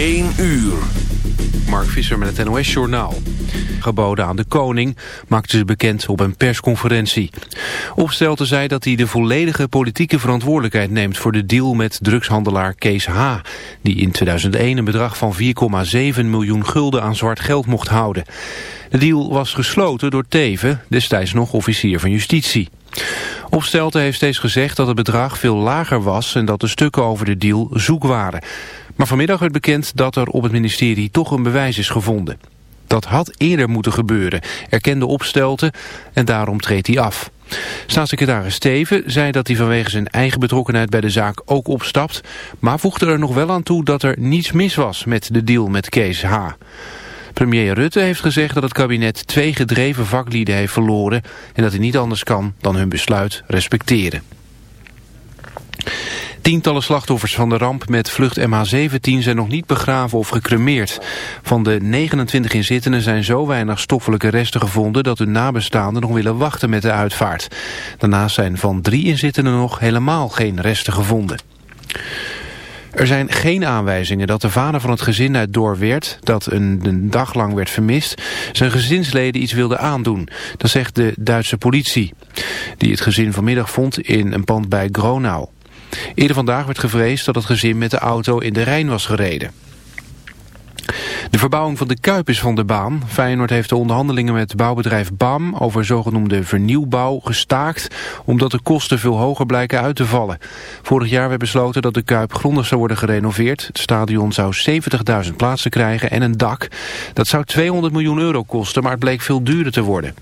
1 uur. Mark Visser met het NOS-journaal. Geboden aan de koning maakte ze bekend op een persconferentie. Opstelte zei dat hij de volledige politieke verantwoordelijkheid neemt... voor de deal met drugshandelaar Kees H. Die in 2001 een bedrag van 4,7 miljoen gulden aan zwart geld mocht houden. De deal was gesloten door Teven, destijds nog officier van justitie. Opstelten heeft steeds gezegd dat het bedrag veel lager was... en dat de stukken over de deal zoek waren... Maar vanmiddag werd bekend dat er op het ministerie toch een bewijs is gevonden. Dat had eerder moeten gebeuren, erkende Opstelten en daarom treedt hij af. Staatssecretaris Steven zei dat hij vanwege zijn eigen betrokkenheid bij de zaak ook opstapt, maar voegde er nog wel aan toe dat er niets mis was met de deal met Kees H. Premier Rutte heeft gezegd dat het kabinet twee gedreven vaklieden heeft verloren en dat hij niet anders kan dan hun besluit respecteren. Tientallen slachtoffers van de ramp met vlucht MH17 zijn nog niet begraven of gecremeerd. Van de 29 inzittenden zijn zo weinig stoffelijke resten gevonden dat hun nabestaanden nog willen wachten met de uitvaart. Daarnaast zijn van drie inzittenden nog helemaal geen resten gevonden. Er zijn geen aanwijzingen dat de vader van het gezin uit Doorweert, dat een, een, dag lang werd vermist, zijn gezinsleden iets wilde aandoen. Dat zegt de Duitse politie, die het gezin vanmiddag vond in een pand bij Gronau. Eerder vandaag werd gevreesd dat het gezin met de auto in de Rijn was gereden. De verbouwing van de Kuip is van de baan. Feyenoord heeft de onderhandelingen met bouwbedrijf BAM over zogenoemde vernieuwbouw gestaakt, omdat de kosten veel hoger blijken uit te vallen. Vorig jaar werd besloten dat de Kuip grondig zou worden gerenoveerd. Het stadion zou 70.000 plaatsen krijgen en een dak. Dat zou 200 miljoen euro kosten, maar het bleek veel duurder te worden.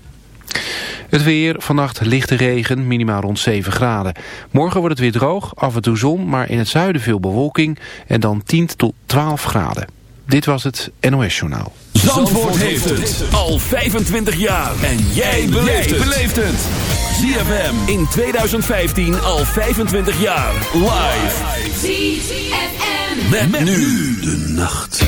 Het weer, vannacht lichte regen, minimaal rond 7 graden. Morgen wordt het weer droog, af en toe zon, maar in het zuiden veel bewolking en dan 10 tot 12 graden. Dit was het NOS Journaal. Zandvoort, heeft het al 25 jaar. En jij beleeft het. ZFM in 2015 al 25 jaar. Live. ZFM. met nu de nacht.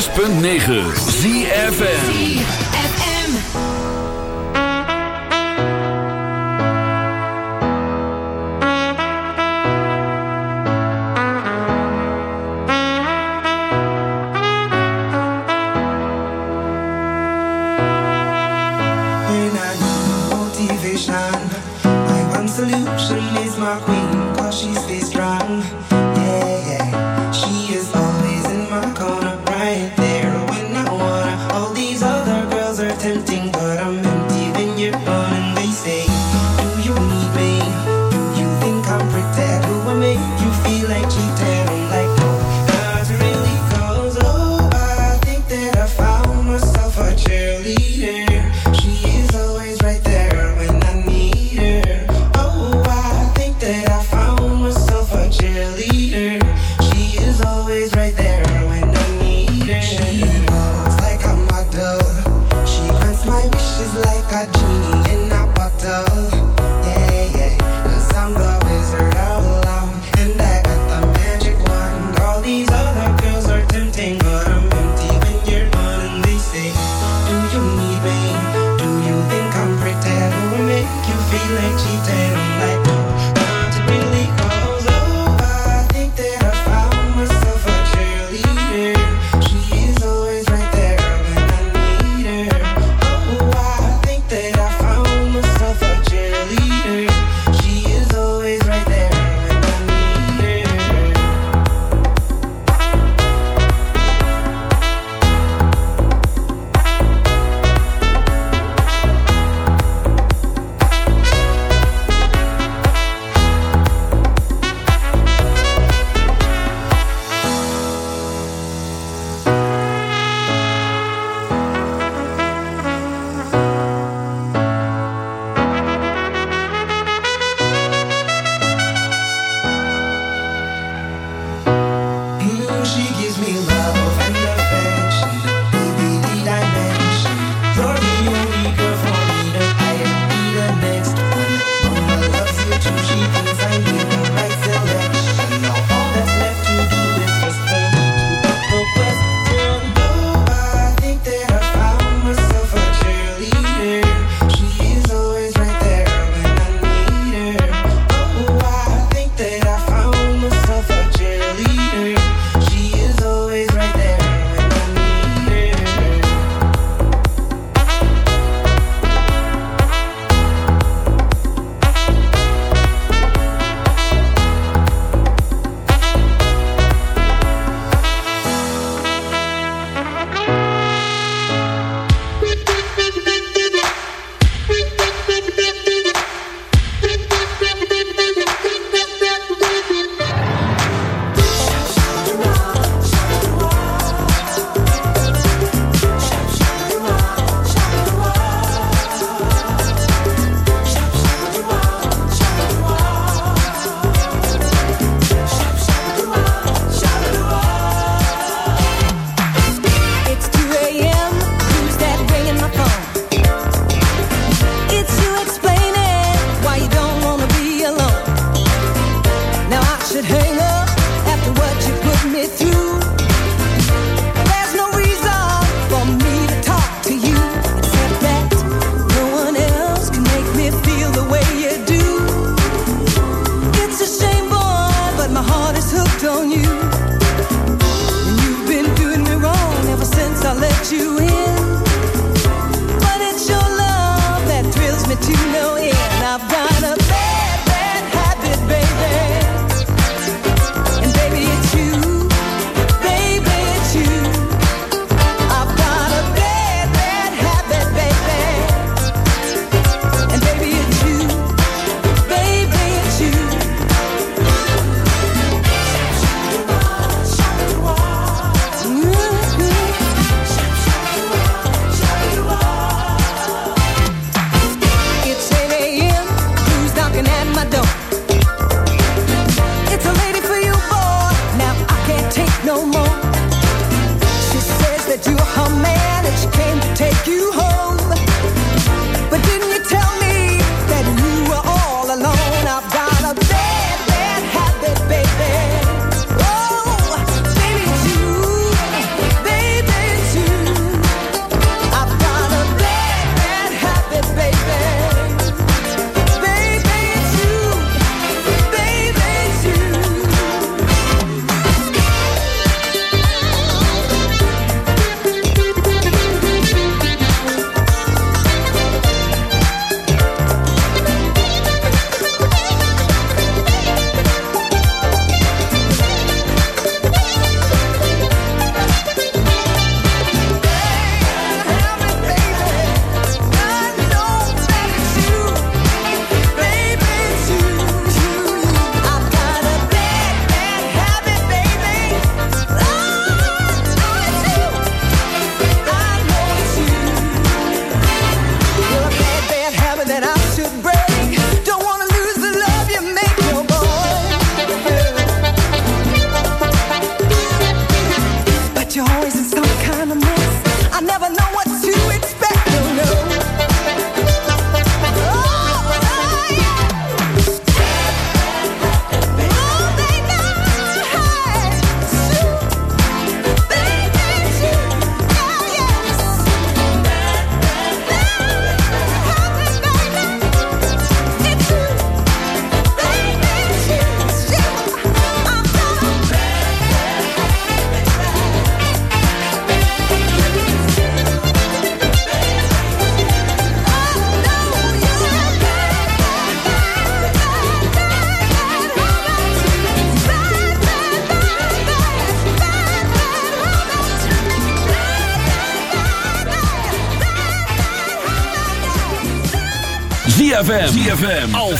106.9 ZFN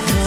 just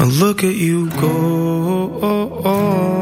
look at you go.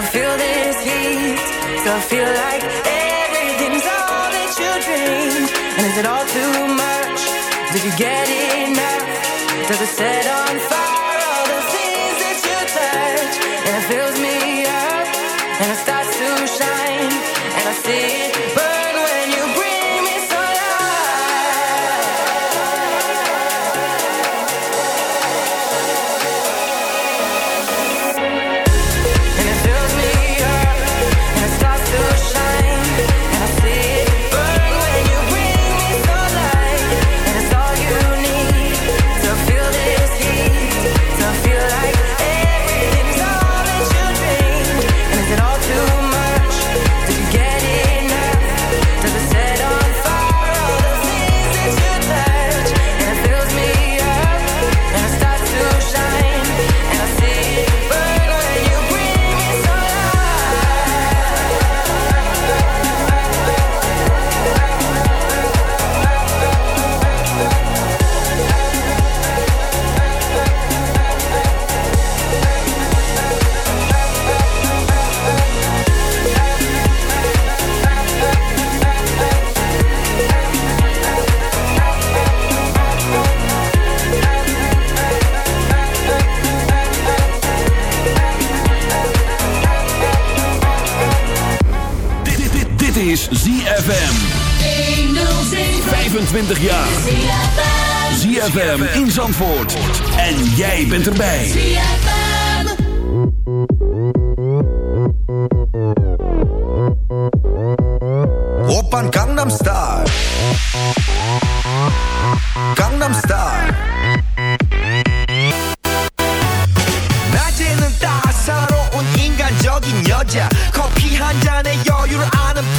I feel this heat So I feel like everything's all that you dreamed And is it all too much? Did you get enough? Does it set on fire? 25 jaar. ZFM in Zandvoort. En jij bent erbij. ZFM. Oppan Gangnam Style. Gangnam Style. 낮에는 따사로운 인간적인 여자 커피 한 잔에 여유를 아는 품격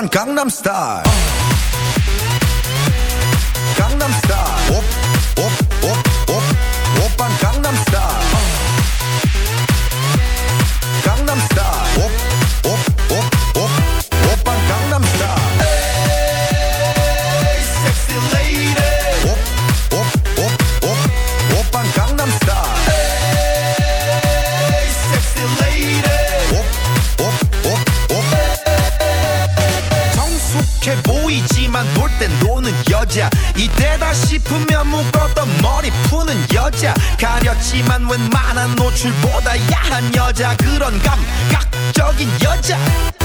van Gangnam Style. 여자 그런 감각적인 여자.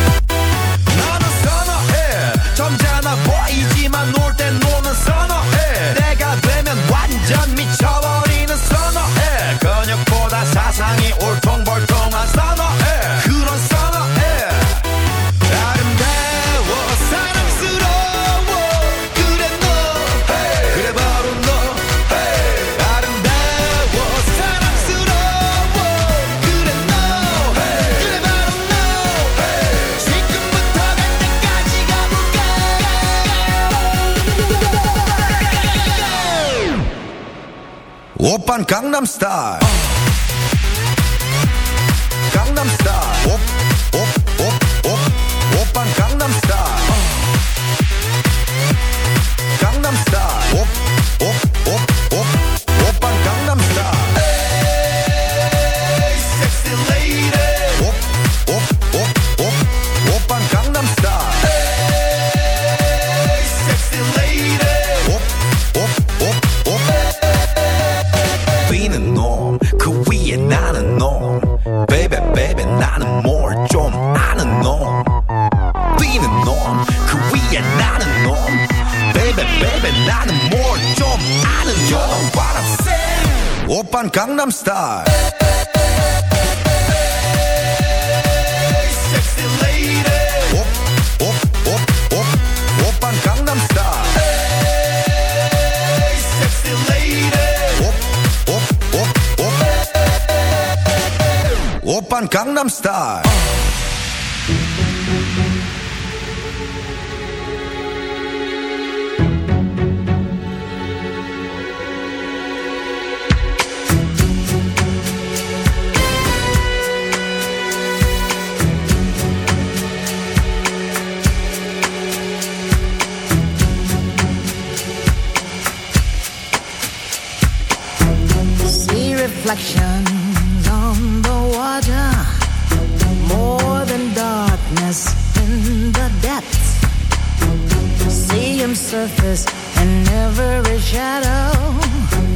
op Gangnam Style. Gangnam Style. Gangnam Style. darkness in the depths. See him surface in every shadow.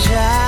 já.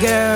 girl.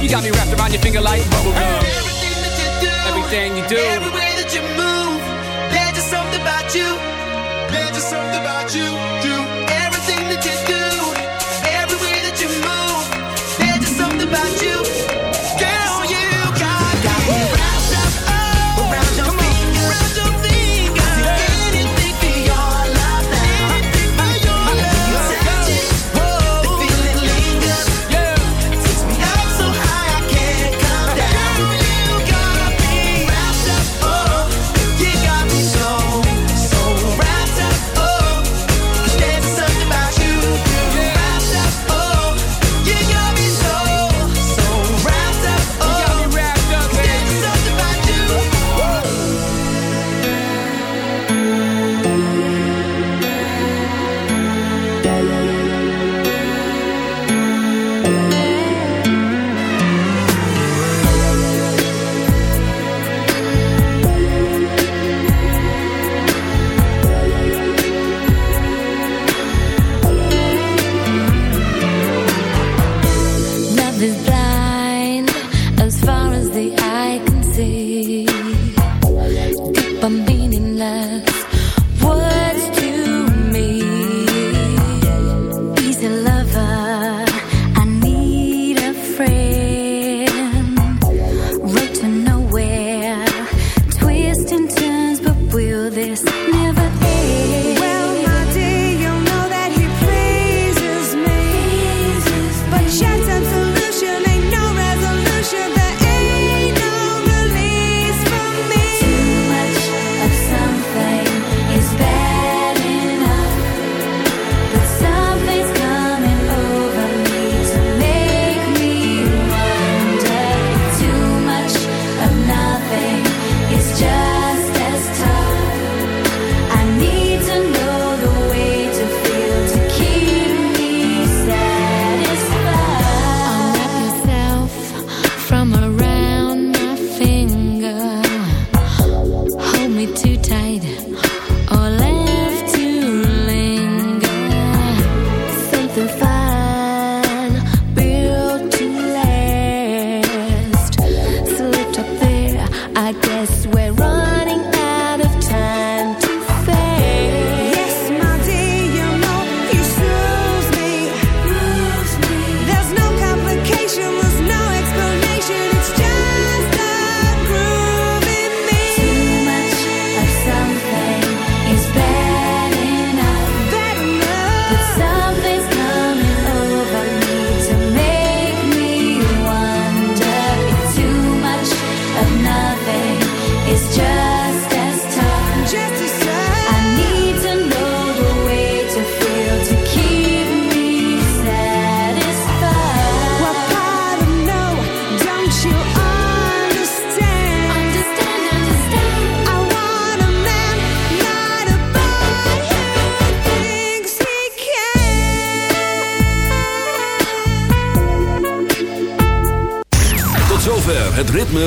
You got me wrapped around your finger like bubblegum. Everything that you do, everything you do, every way that you move.